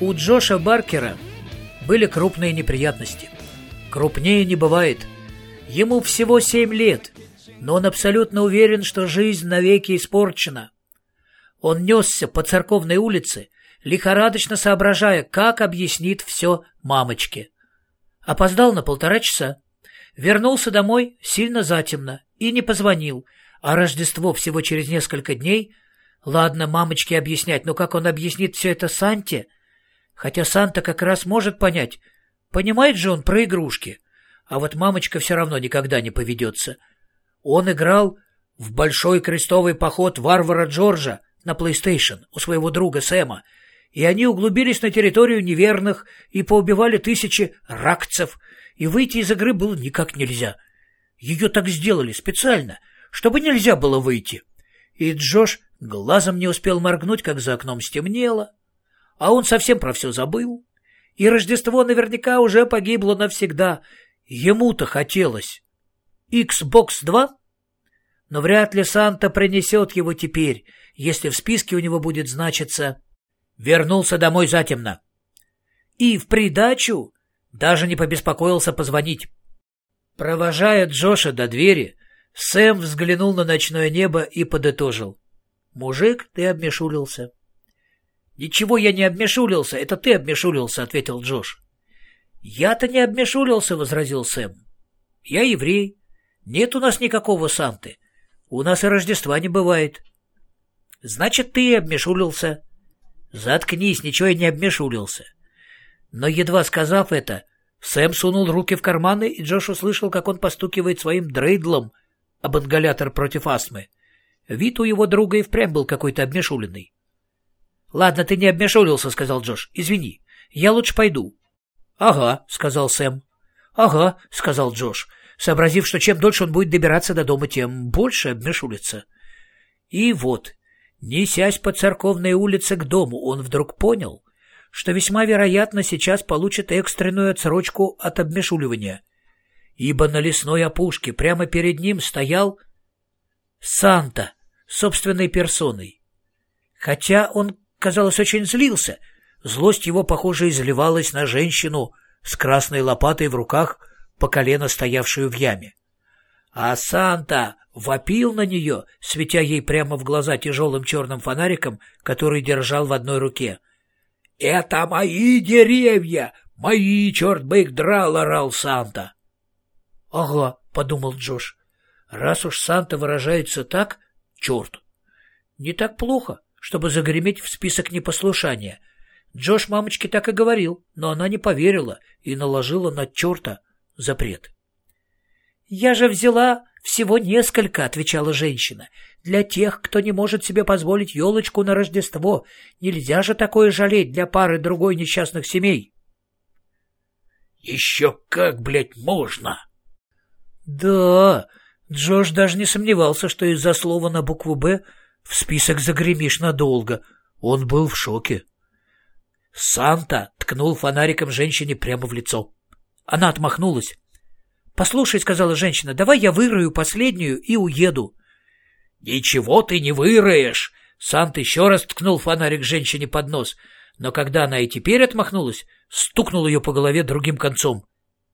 У Джоша Баркера были крупные неприятности. Крупнее не бывает. Ему всего семь лет, но он абсолютно уверен, что жизнь навеки испорчена. Он несся по церковной улице, лихорадочно соображая, как объяснит все мамочке. Опоздал на полтора часа. Вернулся домой сильно затемно и не позвонил, а Рождество всего через несколько дней. Ладно, мамочке объяснять, но как он объяснит все это Санте? Хотя Санта как раз может понять. Понимает же он про игрушки. А вот мамочка все равно никогда не поведется. Он играл в большой крестовый поход варвара Джорджа на PlayStation у своего друга Сэма, и они углубились на территорию неверных и поубивали тысячи ракцев, и выйти из игры было никак нельзя. Ее так сделали специально, чтобы нельзя было выйти. И Джош глазом не успел моргнуть, как за окном стемнело, а он совсем про все забыл. И Рождество наверняка уже погибло навсегда. Ему-то хотелось. Xbox 2? Но вряд ли Санта принесет его теперь, если в списке у него будет значиться «Вернулся домой затемно». И в придачу даже не побеспокоился позвонить. Провожая Джоша до двери, Сэм взглянул на ночное небо и подытожил. «Мужик, ты обмешулился». «Ничего я не обмешулился, это ты обмешулился», — ответил Джош. «Я-то не обмешулился», — возразил Сэм. «Я еврей. Нет у нас никакого Санты. У нас и Рождества не бывает». «Значит, ты обмешулился». «Заткнись, ничего я не обмешулился». Но едва сказав это, Сэм сунул руки в карманы, и Джош услышал, как он постукивает своим дрейдлом об ингалятор против астмы. Вид у его друга и впрямь был какой-то обмешуленный. «Ладно, ты не обмешулился», — сказал Джош. «Извини. Я лучше пойду». «Ага», — сказал Сэм. «Ага», — сказал Джош, сообразив, что чем дольше он будет добираться до дома, тем больше обмешулится. И вот, несясь по церковной улице к дому, он вдруг понял, что весьма вероятно сейчас получит экстренную отсрочку от обмешуливания, ибо на лесной опушке прямо перед ним стоял Санта собственной персоной. Хотя он казалось, очень злился. Злость его, похоже, изливалась на женщину с красной лопатой в руках, по колено стоявшую в яме. А Санта вопил на нее, светя ей прямо в глаза тяжелым черным фонариком, который держал в одной руке. «Это мои деревья! Мои, черт бы их драл!» — орал Санта. «Ага», — подумал Джош, — «раз уж Санта выражается так, черт, не так плохо чтобы загреметь в список непослушания. Джош мамочке так и говорил, но она не поверила и наложила на черта запрет. «Я же взяла всего несколько», — отвечала женщина. «Для тех, кто не может себе позволить елочку на Рождество. Нельзя же такое жалеть для пары другой несчастных семей». «Еще как, блядь, можно!» «Да...» Джош даже не сомневался, что из-за слова на букву «Б» В список загремишь надолго. Он был в шоке. Санта ткнул фонариком женщине прямо в лицо. Она отмахнулась. «Послушай», — сказала женщина, — «давай я вырою последнюю и уеду». «Ничего ты не выроешь!» Санта еще раз ткнул фонарик женщине под нос, но когда она и теперь отмахнулась, стукнул ее по голове другим концом.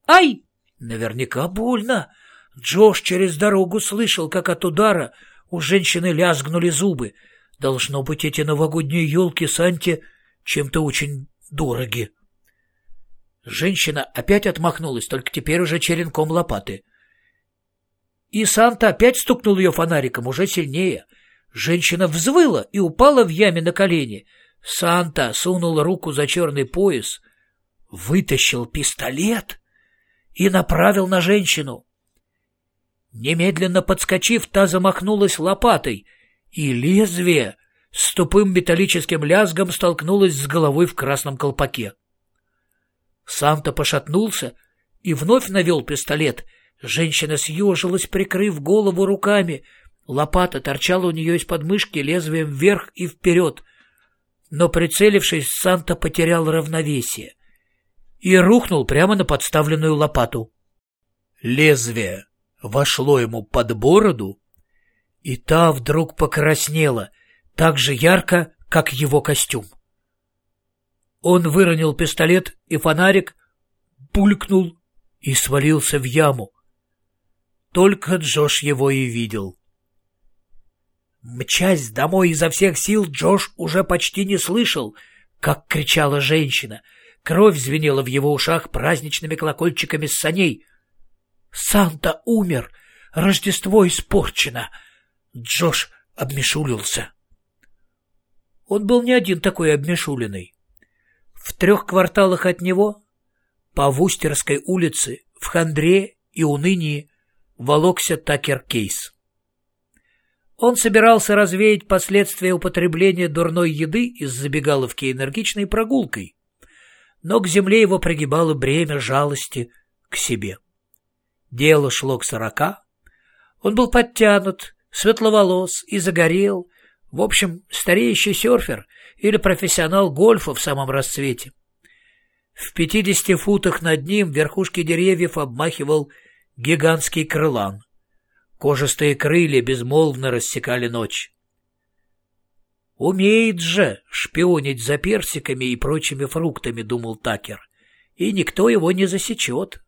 «Ай!» Наверняка больно. Джош через дорогу слышал, как от удара у женщины лязгнули зубы. Должно быть, эти новогодние елки Санте чем-то очень дороги. Женщина опять отмахнулась, только теперь уже черенком лопаты. И Санта опять стукнул ее фонариком, уже сильнее. Женщина взвыла и упала в яме на колени. Санта сунул руку за черный пояс, вытащил пистолет и направил на женщину. Немедленно подскочив, та замахнулась лопатой, и лезвие с тупым металлическим лязгом столкнулось с головой в красном колпаке. Санта пошатнулся и вновь навел пистолет. Женщина съежилась, прикрыв голову руками. Лопата торчала у нее из-под мышки лезвием вверх и вперед. Но, прицелившись, Санта потерял равновесие. и рухнул прямо на подставленную лопату. Лезвие вошло ему под бороду, и та вдруг покраснела так же ярко, как его костюм. Он выронил пистолет, и фонарик булькнул и свалился в яму. Только Джош его и видел. Мчась домой изо всех сил, Джош уже почти не слышал, как кричала женщина. Кровь звенела в его ушах праздничными колокольчиками с саней. «Санта умер! Рождество испорчено!» Джош обмешулился. Он был не один такой обмешуленный. В трех кварталах от него, по Вустерской улице, в хандре и унынии, волокся Такер Кейс. Он собирался развеять последствия употребления дурной еды из забегаловки энергичной прогулкой, но к земле его пригибало бремя жалости к себе. Дело шло к сорока. Он был подтянут, светловолос и загорел. В общем, стареющий серфер или профессионал гольфа в самом расцвете. В пятидесяти футах над ним верхушки деревьев обмахивал гигантский крылан. Кожистые крылья безмолвно рассекали ночь. «Умеет же шпионить за персиками и прочими фруктами», — думал Такер, — «и никто его не засечет».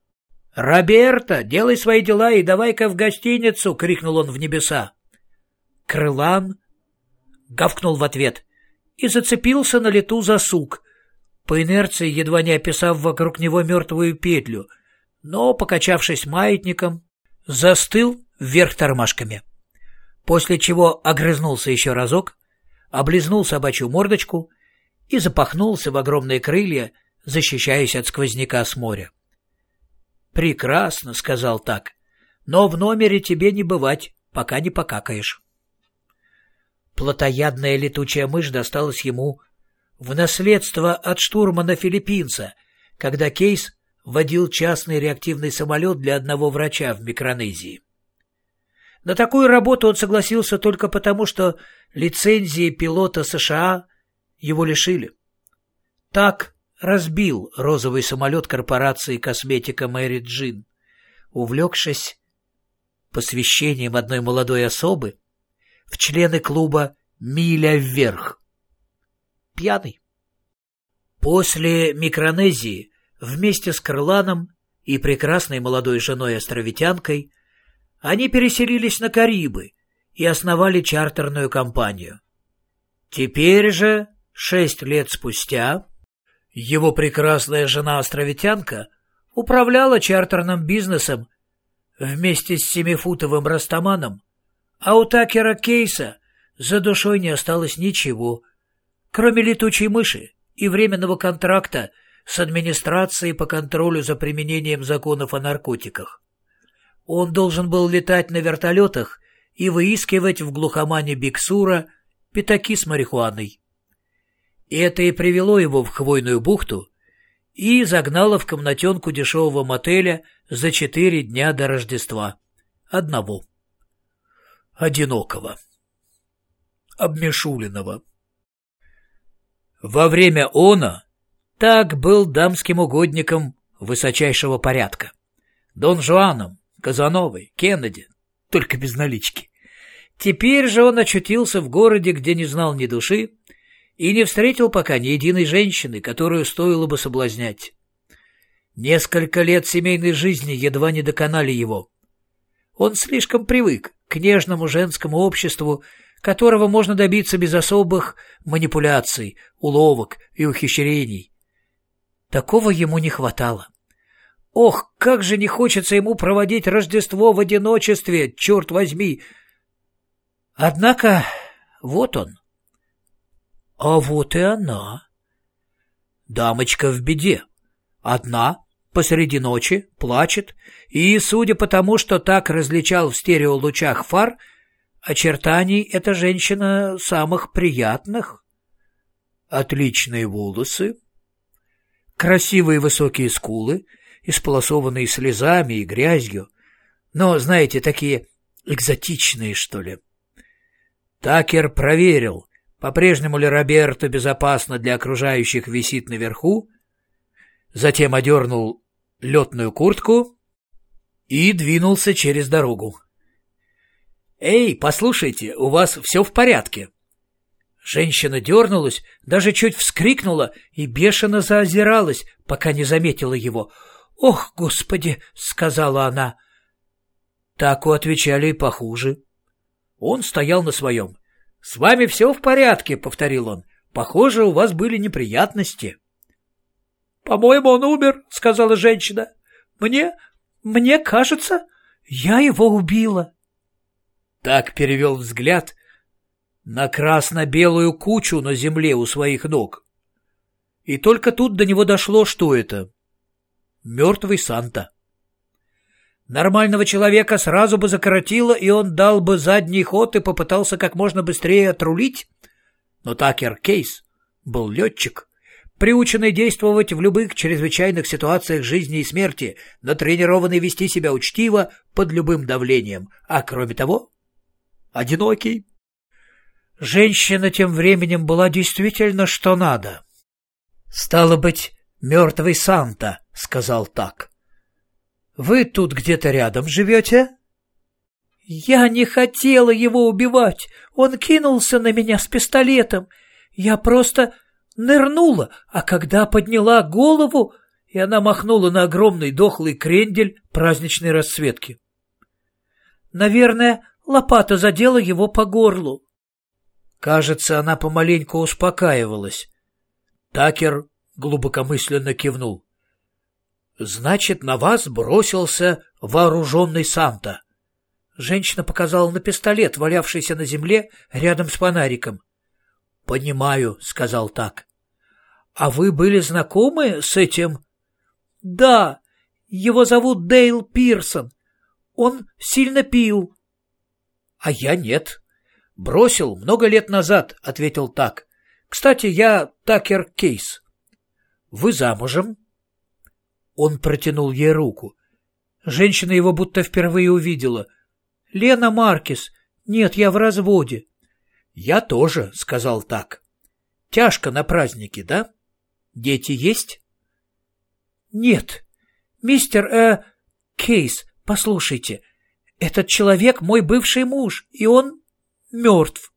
«Роберто, делай свои дела и давай-ка в гостиницу!» — крикнул он в небеса. Крылан гавкнул в ответ и зацепился на лету за сук, по инерции едва не описав вокруг него мертвую петлю, но, покачавшись маятником, застыл вверх тормашками. После чего огрызнулся еще разок, облизнул собачью мордочку и запахнулся в огромные крылья, защищаясь от сквозняка с моря. «Прекрасно», — сказал так, — «но в номере тебе не бывать, пока не покакаешь». Плотоядная летучая мышь досталась ему в наследство от штурмана-филиппинца, когда Кейс водил частный реактивный самолет для одного врача в Микронезии. На такую работу он согласился только потому, что лицензии пилота США его лишили. Так разбил розовый самолет корпорации косметика Мэри Джин, увлекшись посвящением одной молодой особы в члены клуба «Миля вверх». Пьяный. После Микронезии вместе с Крыланом и прекрасной молодой женой-островитянкой они переселились на Карибы и основали чартерную компанию. Теперь же, шесть лет спустя, его прекрасная жена-островитянка управляла чартерным бизнесом вместе с семифутовым растаманом, а у Такера Кейса за душой не осталось ничего, кроме летучей мыши и временного контракта с администрацией по контролю за применением законов о наркотиках. Он должен был летать на вертолетах и выискивать в глухомане Биксура пятаки с марихуаной. И это и привело его в Хвойную бухту и загнало в комнатенку дешевого мотеля за четыре дня до Рождества. Одного. Одинокого. Обмешуленного. Во время она так был дамским угодником высочайшего порядка. Дон Жуаном, Казановой, Кеннеди, только без налички. Теперь же он очутился в городе, где не знал ни души, и не встретил пока ни единой женщины, которую стоило бы соблазнять. Несколько лет семейной жизни едва не доконали его. Он слишком привык к нежному женскому обществу, которого можно добиться без особых манипуляций, уловок и ухищрений. Такого ему не хватало. Ох, как же не хочется ему проводить Рождество в одиночестве, черт возьми! Однако вот он. А вот и она. Дамочка в беде. Одна, посреди ночи, плачет, и, судя по тому, что так различал в стереолучах фар, очертаний эта женщина самых приятных. Отличные волосы, красивые высокие скулы — исполосованные слезами и грязью, но, знаете, такие экзотичные, что ли. Такер проверил, по-прежнему ли Роберто безопасно для окружающих висит наверху, затем одернул летную куртку и двинулся через дорогу. «Эй, послушайте, у вас все в порядке?» Женщина дернулась, даже чуть вскрикнула и бешено заозиралась, пока не заметила его. «Ох, Господи!» — сказала она. Таку отвечали и похуже. Он стоял на своем. «С вами все в порядке», — повторил он. «Похоже, у вас были неприятности». «По-моему, он умер», — сказала женщина. «Мне... мне кажется, я его убила». Так перевел взгляд на красно-белую кучу на земле у своих ног. И только тут до него дошло, что это. Мертвый Санта. Нормального человека сразу бы закоротило, и он дал бы задний ход и попытался как можно быстрее отрулить. Но Такер Кейс был летчик, приученный действовать в любых чрезвычайных ситуациях жизни и смерти, натренированный вести себя учтиво под любым давлением, а кроме того, одинокий. Женщина тем временем была действительно что надо. «Стало быть, мертвый Санта», — сказал так. «Вы тут где-то рядом живете?» «Я не хотела его убивать. Он кинулся на меня с пистолетом. Я просто нырнула, а когда подняла голову, и она махнула на огромный дохлый крендель праздничной расцветки. Наверное, лопата задела его по горлу. Кажется, она помаленьку успокаивалась. Такер глубокомысленно кивнул. «Значит, на вас бросился вооруженный Санта». Женщина показала на пистолет, валявшийся на земле рядом с фонариком. «Понимаю», — сказал так. «А вы были знакомы с этим?» «Да, его зовут Дейл Пирсон. Он сильно пил». «А я нет», «Бросил много лет назад», — ответил так. «Кстати, я Такер Кейс». «Вы замужем?» Он протянул ей руку. Женщина его будто впервые увидела. «Лена Маркис. Нет, я в разводе». «Я тоже», — сказал так. «Тяжко на празднике, да? Дети есть?» «Нет. Мистер, э, Кейс, послушайте, этот человек мой бывший муж, и он мертв.